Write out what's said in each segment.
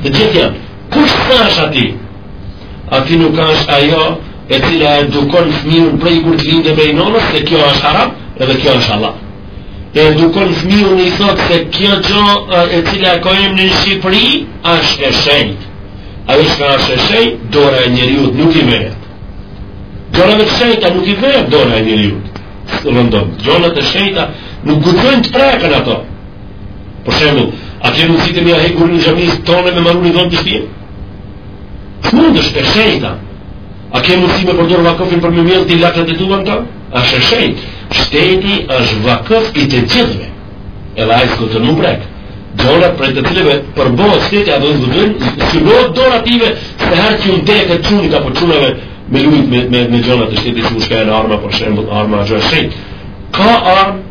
Të gjithë janë. Kush s'e ashtë ati? Ati nuk është ajo e cila edukon fëmijën prej kur të lindë prej nonës se kjo është haram edhe kjo është hallall. Edukon fëmijën i thotë se kjo gjo e cila e kemi në Shqipëri është e shenjtë. Ajo çka është e shenjtë, dora e njeriut nuk i vehet. Gjonave të shenjta nuk i vehet dora e njeriut. S'cenon, gjonat e shenjta nuk guxojnë të preken ato. Për shembull, a ke mundësi ti me ia hek derën xhamisë tonë me marrë një derë te shpija? S'mun, është e shejtë. A ke mundësi me përdorë vakëfin për me mjellë ti lakrat e tua n'ta? Asht e shejtë. Shteti është vakëf i të gjithve. Edhe ai s'guxon me u prek. Gjonat prej të cilave përbohet shteti a dhe në zbëdojnë, së bëhët dorat ive, se herë që unë tekë të qunit apo qunave me lujt me, me, me gjonat të shteti që u shkajnë arma, për shembull, arma asht e shejtë. Ka armë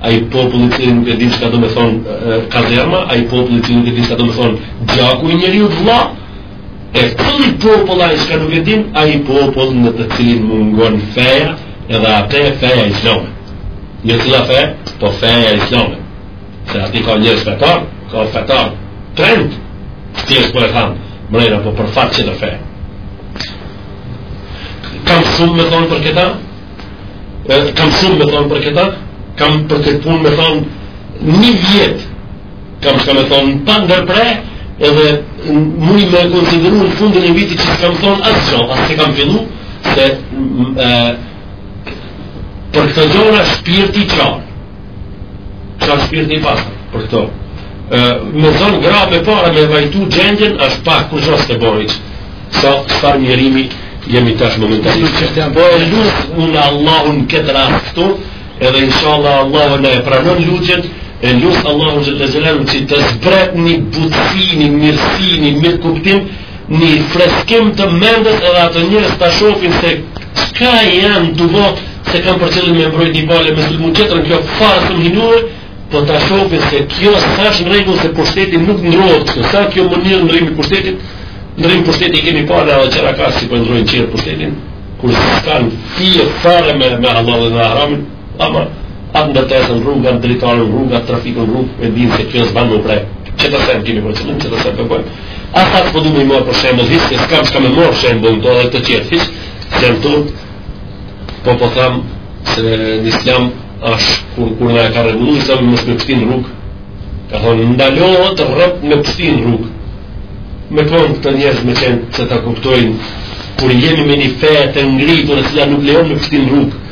Ai popull i cili nuk e di çka do të thon kazerma, ai popull i cili nuk e di çka do të thon gjaku i njeriut, vëlla, e ky popull ai çka nuk e din, ai popull në të cilin mungon feja, edhe atë feja islame. Jo cila fe, po feja islame. Se aty ka njerëz fetar, ka fetar. Trend, ti është po e thamë, mrena po për fat që të fe. Kam shumë me thonë për këta, kam shumë me thonë për këta, kam për këtë punë me thonë një vjetë, kam shka me thonë pa ndërpre, edhe mund me konsideru në fundin e vitit që s'kam thonë asgjo, as se kam fillu, se e, për këto gjona shpirti qan. Qan shpirti i pasë për këto. Me zonë gra me pare me vajtu gjendjen, është pak kurgjo s'të bojnë. Sa, çfarë mjerimi jemi tash momentalisht. Po e lus unë Allahun me këtë rast këtu, edhe inshallah Allahu e pranon lutjen, e lus Allahun xhele shanuhu që të zbret ni butësi, ni mirësi, ni mirëkuptim, Një freskim të mendjes edhe ata njerëz ta shofin se çka janë tu bo, s'e kam për qëllim me mbrojt një palë me sulmu tjetrën, kjo fare s'më hin në punë, po ta shofin se kjo s'asht në rregull se pushteti nuk ndrrohet kështu, s'a kjo mënyrë ndrrimi pushtetit, ndrrimi pushtetit i kemi pa edhe tjera kah si po e ndrrojnë tjerët pushtetin, kur s'kanë fije fare me, me hallallin e haramin, Ama, atë ndërtesën n'rrugë, dritaren n'rrugë, trafikën n'rrugë, e dinë se kjo s'ban me u prek. Që të sem kemi për qëllim, që të sem për bëjmë. Ata të përdu me i marrë për shembull, hisë që s'kam shka me marrë shembull, do dhe të qetë hisë, që kam turp, po po tham se në islam është kur, kur na e ka rregullu islami mos me pështy n'rrugë, ka thonë, ndalohet rreptë me pështy n'rrugë, me konë këtë njerëz me qenë që ta kuptojnë, kur jemi me një fe të ngritur, e cila nuk lejon me pështy n'rrugë,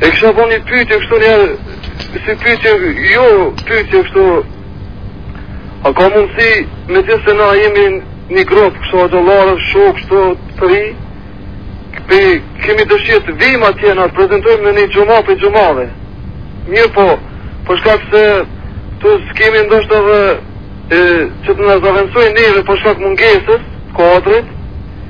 E kisha bo një pytje kështu një Si pytje Jo pytje kështu A ka mundësi Meqë se na jemi një grup Kështu disa shokë kështu të ri që kemi dëshirë të vim atje Të prezentojmë në ndonjë xhuma prej xhumave Mirëpo Për shkak se ktu s'kemi ndoshta edhe Që të na zavendsojnë neve Për shkak mungesës Kadrit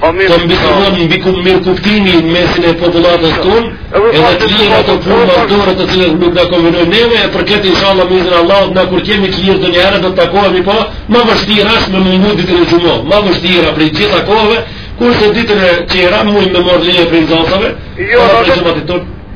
Të mbizotnon mirëkuptimi në mesin e popullatës tonë, edhe të lihen ato punë mas dore të cilat nuk na konvenojnë neve, e për këtë inshallah me izën Allahu, na kur kemi të lirë ndonjëherë, do të takohemi po, ma vështirë ashtë me mungu ditën e xhuma, ma vështirë prej gjitha kohëve, kurse ditën e tjera, mujnë me marrë leje prej shefave, jo, edhe prej xhematit tonë.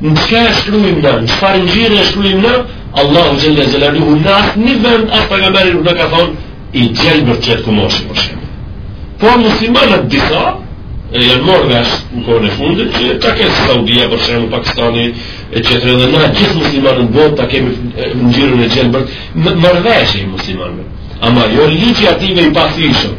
Në çka e shkruajmë na? Në çfarë ngjyre e shkruajmë na? Allahu xhel-le xhelaluhu në asnjë vend as pejgamberi nuk na ka thonë i gjelbër të jetë kumashi për shembull. Por muslimanët disa, janë marrë vesh në kohën e fundit, që ta kenë Saudia për shembull, Pakistani, e tjerë dhe na gjithë muslimanët n'botë ta kemi ngjyrën e gjelbër, marrëveshje e muslimanëve. Ama jo ligj hyjnor i pashtershëm,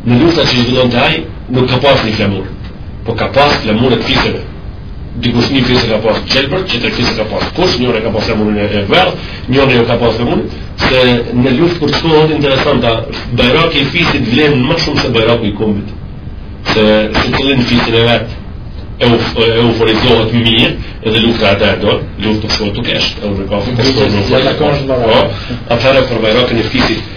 Në luftat që i zhvillonte ai, nuk ka pas një flamur, po ka pas flamuj të fiseve. Dikush një fis ka pas gjelbër, tjetër fis ka pas kuq, njëri e ka pas flamurin e verdhë, njëri e ka pas flamurin, se në luftë kur të kohët interesanta, bajraki i fisit vlen më shumë se bajraki i kombit, se s'e linë fisin e vet, e euforizohet më mirë edhe lufta e derdor, luftë të shkojë të keshtë, edhe në kafën të shkojë në fërë, atëherë për bajrakun e fisit,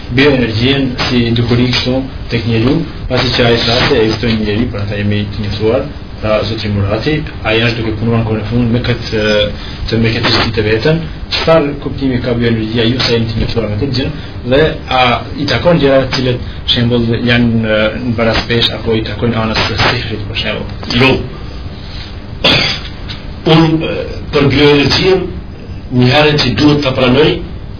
Bioenergjinë si dukuri kështu tek njeriu, pasi që ai tha se ekziston një njeri, pra ata jemi të njoftuar, tha zotri Murati, ai është duke punuar në kohën e fundit me këtë te me këtë temë të veten, çfarë kuptimi ka bioenergjia ju sa jeni të njoftuar me këtë gjë dhe a i takon gjërave të cilat shembull janë në baraspesh apo i takojnë anës së sihrit për shembull. Jo. Unë për bioenergjinë Njëherit që duhet ta pranoj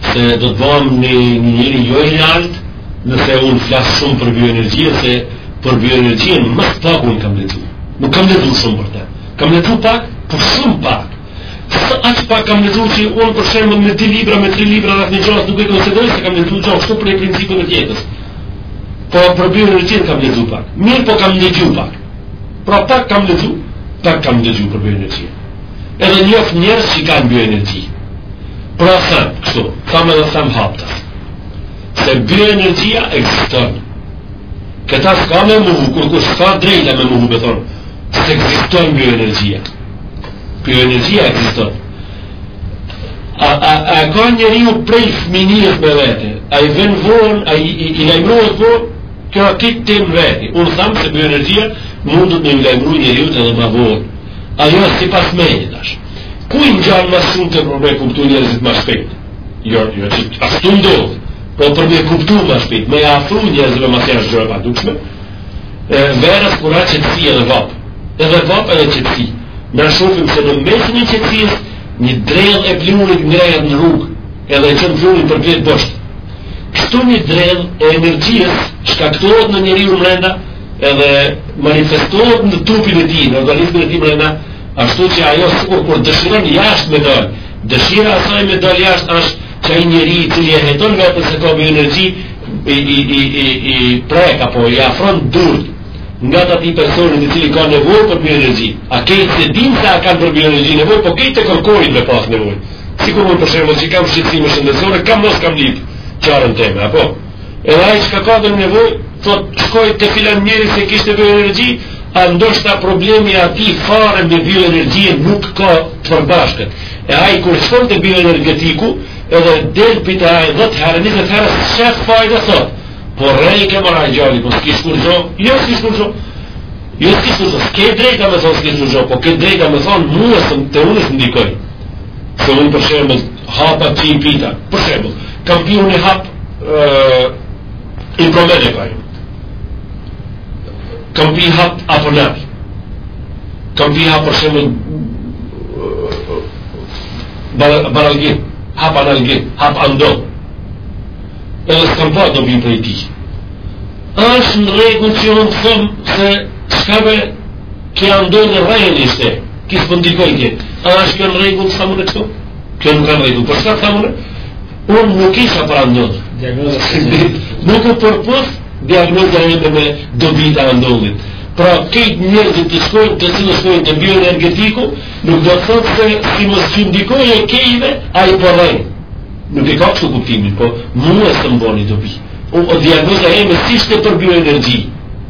se do të bëhem një njeri jo i lartë, nëse unë flas shumë për bioenergjinë, se për bioenergjinë më së pak unë kam lexu. Nuk kam lexu shumë për te. Kam lexu pak, por shumë pak. Se aq pak kam lexu që unë për shembull me 2 libra, me 3 libra, për një gja nuk e konsideroj se kam lexu gja, ashtu prej principeve të jetës. Po për bioenergjinë kam lexu pak. Mirëpo kam dëgju pak. Pra pak kam lexu, pak kam dëgju për bioenergji. Edhe njof njerëz që kanë bioenergji. Pra them, kështu, them edhe them haptas. Se bioenergjia ekziston. Këtë s'ka me mohu, kurrkush s'ka drejtë me mohu, me thonë, se s'ekziston bioenergjia. Bioenergjia ekziston. A, a, a ka njeriu prej fminisë me vete? A i vjen vonë, a i, i, i lajmërohet vonë? Kjo a kitë tim vehni, unë thamë se bioenergjia mundet me ju lajmru njeriut edhe ma vonë. Ajo, sipas meje tash. Kujt i ngjan ma shumë të për me kuptu njerëzit ma shpejt? Jo, jo, që ashtu ndodh, po për me kuptu ma shpejt, me afru njerëzit me, masi është gjë e padukshme, verës kur a qetësi edhe vapë, edhe vapë edhe qetësi. Ne shofim se në mesin e qetësisë, një dredhë e pluhnit ngrehet në rrugë, edhe e çon pluhnin përpjetë bështë. Kështu një dredhë e energjisë shkaktohet në njeriu mrenda edhe manifestohet në trupin e tij, në organizmin e tij mrenda, ashtu që ajo sikur kur dëshiron jashtë me dal. Dëshira e saj me dal jashtë është që ai njeri i cili e heton veten se ka bioenergji i i i i i prek apo i afron durt ngat atij personi i cili ka nevojë për bioenergji. A kejt s'e dinë se a kanë për bioenergji nevojë, po kejt e kërkojnë me pas nevojë. Sikur unë për shembull që kam shqetësime shëndetësore, kah mos kam lyp çaren teme, apo? Edhe ai që ka ka dhe nevojë, thot, shkoj te filan njeri se kishte bioenergji, a ndoshta problemi i atij fare me bioenergjinë nuk ka të përbashkët. E ai kur shkon te bioenergetiku, edhe del pita ai 10 herë, 20 herë, s'sheh fajda thot, po rrejke more djali, po s'ki shkur gjo, jo s'ki shkur gjo, jo s'ki shkur gjo, s'ke drejta me thonë s'ki shkur gjo, po ke drejta me thonë mua së të unë së ndikoj. Se unë për shembull hapat i pita, për shembull, kam pi unë një hap i probleme ka ju. Kam pi hap apo në Kam pi hap për shembull baralgin, hap analgin, hap andol. Edhe s'kam pa dobi prej tij. Asht në rregull që unë thom se shka be Ky andoli rrenë ishte, ky s'po ndikojke. A është kjo në rregull me thanë kështu? Kjo nuk a në rregull, po shka të thamë? Unë nuk isha për andol. Nuk u përputh diagnoza eme me dobitë e andolit. Pra, kejt njerëzit që shkojnë, të cilët shkojnë te bioenergetiku, nuk do të thotë se si mu s'ndikojke kejve, ai po rren. Po nuk e ka kështu kuptimin, po mua s'më boni dobi. O, o diagnoza eme s'ishte për bioenergji.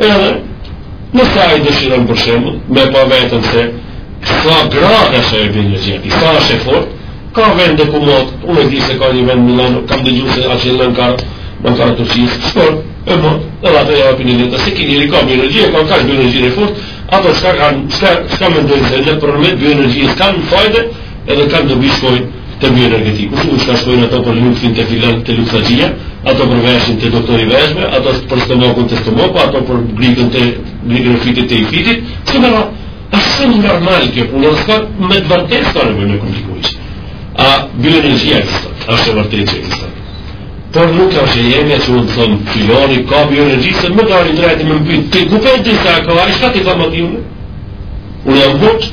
Edhe, nëse ai dëshiron për shembull, me pa veten se sa gradë është bioenergjia, sa është e fortë, ka vende ku mat, unë e di se ka një vend në Milano, kam dëgju se a që në karë, në karë të qizë, shkon, e mat, edhe atje e apin letër, se ky njeri ka bioenergji, e ka kaq bioenergji e fortë, ata shka kanë, shka, shka mendojnë se nëpërmjet bioenergjisë kanë fajde, edhe kanë dobi shkojnë, te bioenergetiku. Nuk mund të shkojnë ato për lukthin te filan te lukthaxhia, ato për veshin te doktori i veshve, ato për stomakun te stomaku, ato për grykën te grykën e fytit te i fytit. Kështu me radhë. Është shumë normal kjo punë, s'ka me të vërtetë sa ne e bëjmë komplikuar. A bioenergjia kësë, është e vërtetë që kësë. Por nuk ka që jemi që unë të thonë filani ka bioenergji, se më ka një drejti më më bëjtë, të kupejtë të sa ka, a i shka të i ka më të junë? Unë jam bëtë,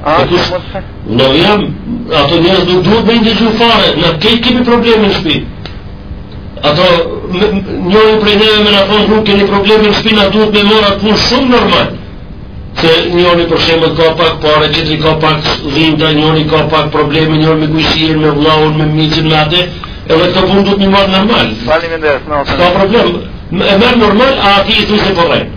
A, të kush, në jam, ato njerëz nuk duhet me i ndëgju fare, ne krejt kemi probleme në shpi. Ato, njërën prej neve me na thonë, nuk keni probleme në shpi, ne duhet me marrë punë shumë normal. Se njërën për shembull ka pak pare, tjetri ka pak dhinda, njërën ka pak probleme, njërën me kojshinë, me vllaun, me mixhën, me ate, edhe këto punë duhet me marrë normal. Ka problem, e merr normal, a atij i thuj se po rren.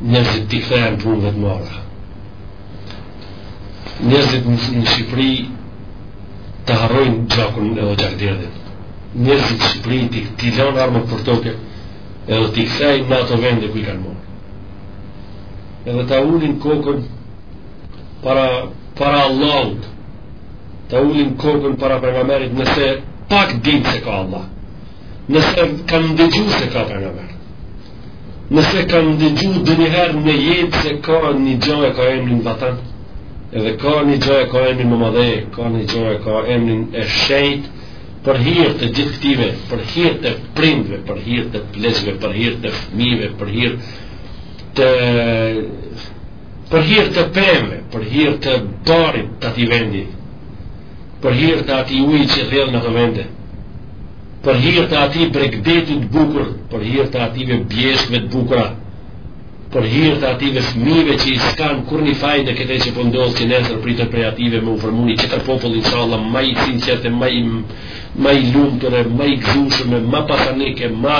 njerëzit t'i kthehen punëve të mbara. Njerëzit në Shqipëri ta harrojnë gjakun edhe gjakderdhjen. Njerëzit në Shqipëri t'i, t'i lanë armët për toke edhe t'i kthejnë në ato vende ku i kanë marrë. Edhe ta ulin kokën para, para Allahut, ta ulin kokën para pejgamberit nëse pak dinë se ka Allah, nëse kanë ndëgju se ka pejgamber. Nëse kanë ndëgju ndonjëherë në jetë se ka një gja e ka emrin vatan, edhe ka një gja e ka emrin mëmëdhe, ka një gja e ka emrin e shejtë, për hir të gjithë këtive, për hir të prindve, për hir të pleqve, për hir të fmive, për hirë të... për hir të pemve, për hir të barit të atij vendi, për hir të atij ujë që rrjedh në ato vende, Për hir të atij bregdeti të bukur, për hir të ative bjeshkëve të bukura, për hir të ative fmijve që i s'kanë kurrë ni faj në këtë që po ndodh që nesër pritet prej ative me u formu një tjetër popull inshallah ma i sinqertë e ma i ma i lumtur e ma i gëzueshëm e ma pasanik e ma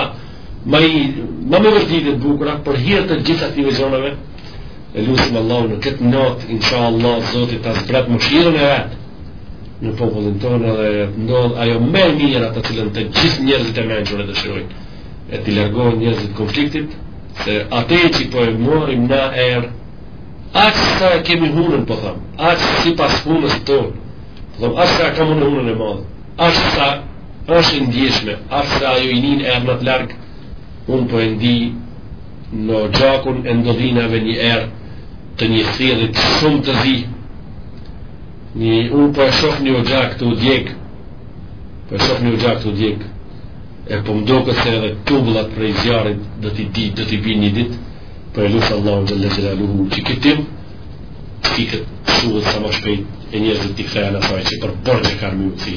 ma i ma me ditë të bukura për hir të gjitha ative zonave e lusim Allahun në këtë natë inshallah Zoti ta zbret mëshirën e vet në popullin tonë dhe ndodh ajo ma e mira të cilën të gjithë njerëzit e mençur e dëshirojnë e të largohen njerëzit të konfliktit se atë që po e marrim na erë aq sa kemi hunën po thamë aq sipas hunës tonë po thamë aq sa e kam unë hunën e madhe aq sa është e ndjeshme aq sa ajo e nin erën ma të largët unë po e ndi në gjakun e ndodhinave një erë të një thirët shumë të zi Një, unë po e shof një oxhak tu u djeg, po e shof një oxhak tu u djeg, e po më doket se edhe tubullat prej zjarrit do t'i di, do t'i bi një dit, pra po e lus Allahun xhele xhelaluhu, që ky tym, që ky të shuhet sa më shpejt, e njerëzit t'i kthehen asaj që për borxh e kanë më më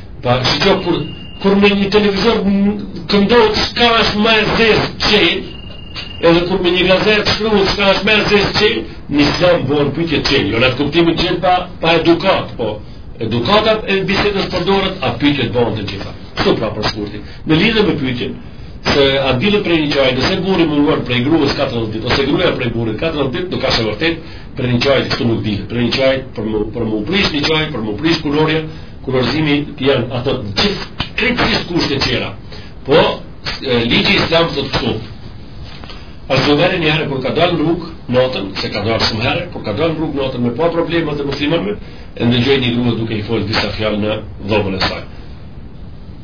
Pa që kjo kur, kur me një televizor këndohet çka është ma e zezë qenë, edhe kur me një gazetë shkruhet çka është ma e zezë qenë, në islam bëre pytjen qenë, jo në atë kuptimin qenë pa, pa edukat, po edukata e bisedës përdoret, a pytjet bëri të gjitha. Kështu pra për shkurt. Në lidhe me pytjen, se a del prej niqahi, nëse burri mungon prej gruas 40 ditë, ose gruja prej burrit 40 ditë, nuk ka të vërtetë, prej niqahi, kështu nuk del, prej niqahi, për me, për me u prish niqahi, për me u prish kurora, Kurorëzimi janë ato të gjithë krejtësisht kushte tjera. Po, ligji islam thotë kështu. Hazreti Omeri një herë kur ka dalë në rrugë natën, se ka dalë shumë herë, kur ka dalë në rrugë natën me pa probleme të muslimanëve, e ndëgjon një grua duke i folë disa fjalë në dhomën e saj.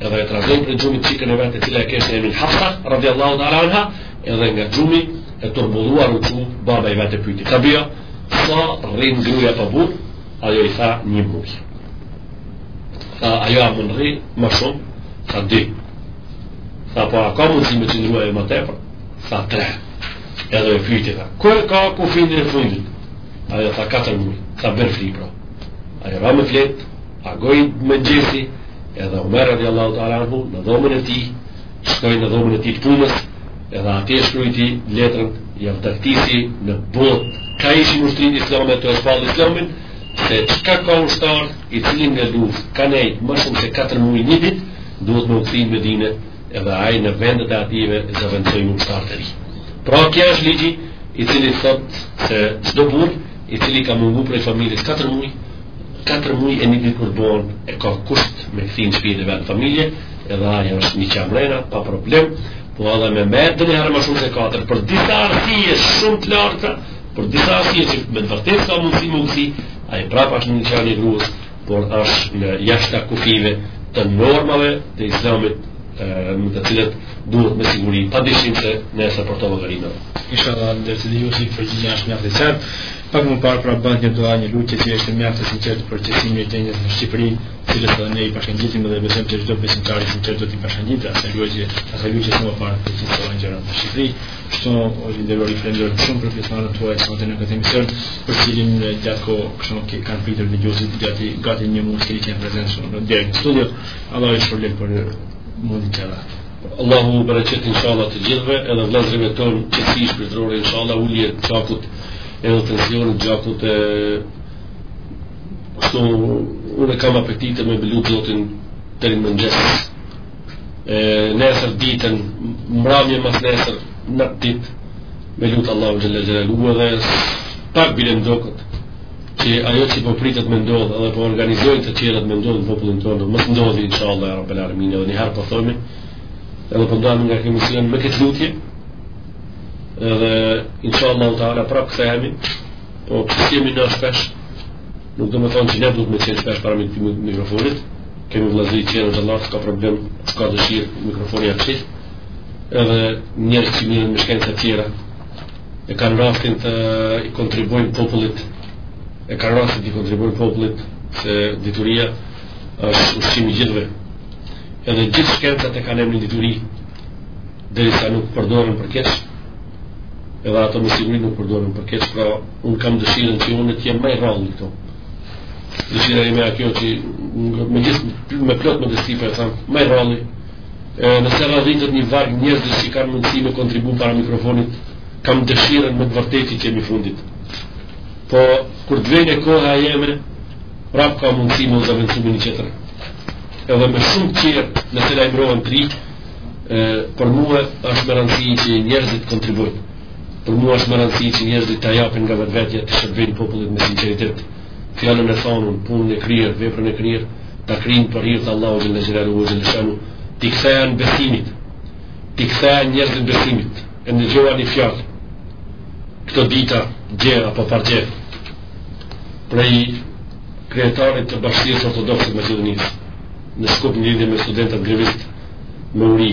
Edhe e trazoj prej gjumit çikën e vet e cila e kish emrin Hafsa, radiallahu ta'ala anha, edhe nga gjumi e turbulluar u çu, baba i vet e pyti. Tha bija, sa rrin gruja pa burrë, ajo i tha një muj. Tha, jo a mun rri, më shumë, tha dy. Tha, po a ka mundësi me qëndrua e më tepër, tha tre. Edhe e pyti, tha, ku e ka kufinin e fundit? Ajo tha, katër muj, tha, bjer fli, pra. Ajo ra me fjetë, Agoi mëngjesi, edhe Omer radiallahu ta'ala anhu në dhomën e tij, shkoi në dhomën e tij të punës, edhe atje shkrujti letrën, e nisi në botë, ka ishin ushtritë islame tu shpall islamin, se çka ka ushtar i cili në luftë, ka nejt më shumë se 4 muj një dit, duhet me u kthy Medinë, edhe atje në vendet e atyne e zëvendësojnë ushtarë të rinj. Pra ky është ligji i cili thotë se çdo burrë, i cili ka mungu prej familjes 4 muj, Katër muj e një dit kur bon e ka kusht me u kthy në shpinë e vet në familje, edhe ai është niqah mrena, pa problem, po edhe me nejt edhe njëherë ma shumë se katër, për disa arsije shumë të larta, për disa arsije që me të vërtetë s'ka mundësi me u kthy, ai prap është në niqah me grun, por është jashta kufijve të normave të islamit, në të cilat duhet me siguri, pa dyshim se nëse për to llogarinë. Hoxhë i nderuar, edhe ju si përgjigjja është mjaft Pak më parë pra bëtë një dua, një lutje që ishte mjaft e sinqertë për qetësimin e gjendjes në Shqipëri, të cilës edhe ne i bashkangjitemi dhe besojmë që çdo besimtar i sinqertë do t'i bashkangjitet asaj duaje, asaj lutje që më parë të qetësohen gjërat në Shqipëri. Kështu, hoxhë i nderuar, ju falenderoj shumë për pjesëmarrjen tuaj sonte në këtë emision, për të cilin gjatë kohë kështu që kanë pritur dëgjuesit gati gati një muaj që keni qenë prezent në direkt studio. Allahu ju shpërbleftë për mundin që dhatë. Allahu bereqet inshallah të gjithëve, edhe vëllezërve tonë qetësi shpirtërore inshallah, ulje të gjakut edhe tensionit gjakut e kështu unë kam apetite me lut Zotin deri në mëngjes e nesër ditën mramje masnesër natë ditë me lutë Allahun xhele xhelaluhu edhe pak bile m'doket që ajo që po pritet me ndodhë edhe po organizojnë të tjerët me ndodhë në popullin tonë, mos ndodhtë inshallah ja Rabbel alemin, edhe njëherë po thojme, edhe po ndahena nga emisioni me këtë lutje, edhe inshallahu teala prap kthehemi, po s'jemi shpesh, nuk do me thonë që ne duhet me qenë shpesh përmjet mikrofonit, kemi vllazri që janë të gjallë, s'ka problem, s'ka dëshirë, mikrofoni atë edhe njerëz që merren me shkenca të tjera, e kanë rastin t'i kontribuojnë popullit e kanë rastin t'i kontribuojnë popullit se dituria është ushqim i gjithve edhe gjithë shkencat e kanë emrin dituri derisa nuk përdoren për keq edhe ato me siguri nuk përdoren për keq pra unë kam dëshirën që unë të jem më i rrallë këtu dëshira ime â kjo që me gjithë me plot modesti po e tham më i rrallë Nëse rradhitet një varg njerëzish që kanë mundësi me kontribu para mikrofonit, kam dëshirën me të vërtetë të jem i fundit. Po, kur të vjen koha e jeme, prap ka mundësi me u zavendsu me një tjetër. Edhe me shumë tjerë, nëse lajmërohen të rinj, për mua është me rëndësi që njerëzit të kontribuojnë. Për mua është me rëndësi që njerëzit të japin nga vetvetja t'i shërbejnë popullit me sinceritet. Fjalën e thanun, punën e kryer, veprën e kryer, ta kryjnë për hir të Allahut xhele xhelaluhu xhele shanuhu, t'i kthehen besimit. T'i kthehen njerëzit besimit. E ndëgjova ni fjalë. Këto dita dje apo pardje. Prej kryetarit të Bashkësisë Ortodokse të Maqedonisë në Shkup në lidhje me studentët grevistë me uri.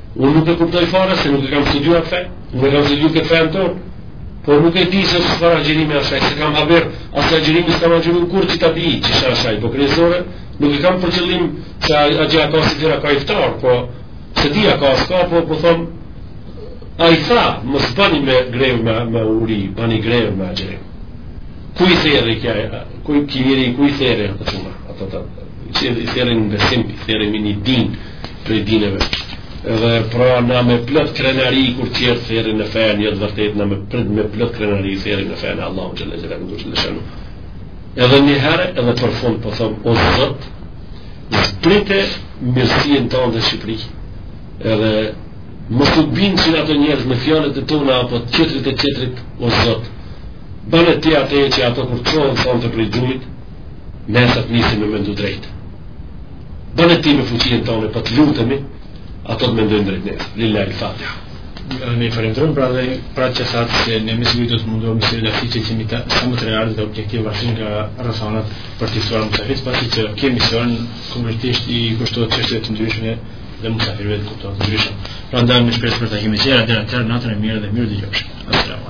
Unë nuk e kuptoj fare se nuk e kam studiuar fenë, nuk e kam studiuar këtë përveç fenë tonë, por nuk e di se çfarë agjërimi asht ai, s'e kam haber, asi agjërimi s'kam agjëru kurrë që ta di qysh asht ai, po kërëzore, nuk e kam për qëllim se agjërimi ka syfyr a ka iftar, po s'e di a ka s'ka, po po thonë, ai tha, mos bani ma grevë me, me uri, bani grevë me agjërim. Ku i thërret ky, ku i kjeri, ku i thërret, ato qëma, ato të, i thirrin në besim, i thirrin në një din prej dineve. Edhe pra na me plot krenari kur tjerët thirrin në fe, një jo të vërtet na me plot, me plot krenari thirrim në fenë e Allahut xhele xhelaluhu e xhele shanuhu. Edhe një herë, edhe për fund, po themi, o Zot, zbrite mëshirën tande në Shqipëri, edhe mos u bindshin ato njerëz me fjalët e tona, apo të tjetrit e tjetrit, o Zot, bane ti atë që ato kur të çohen, thonë të prej gjumit, Nesër të nisim me mendu drejt. Bëne ti me fuqinë tënde, po të lutemi, ato të mendojnë drejt nesër. Lillahil Fatiha. Ne i falenderojmë pra dhe pra që thashë ne me siguri do të mundohemi si la fiçe që mita sa më të realisht dhe objektiv varësisht nga rrethanat për të ftuar mysafirët pasi që kemi emision konkretisht i kushtohet çështjeve të ndryshme dhe mysafirëve kuptohet të ndryshëm. Prandaj me shpresë për takime të tjera deri atëherë natën e mirë dhe mirudëgjofshim. Asalamu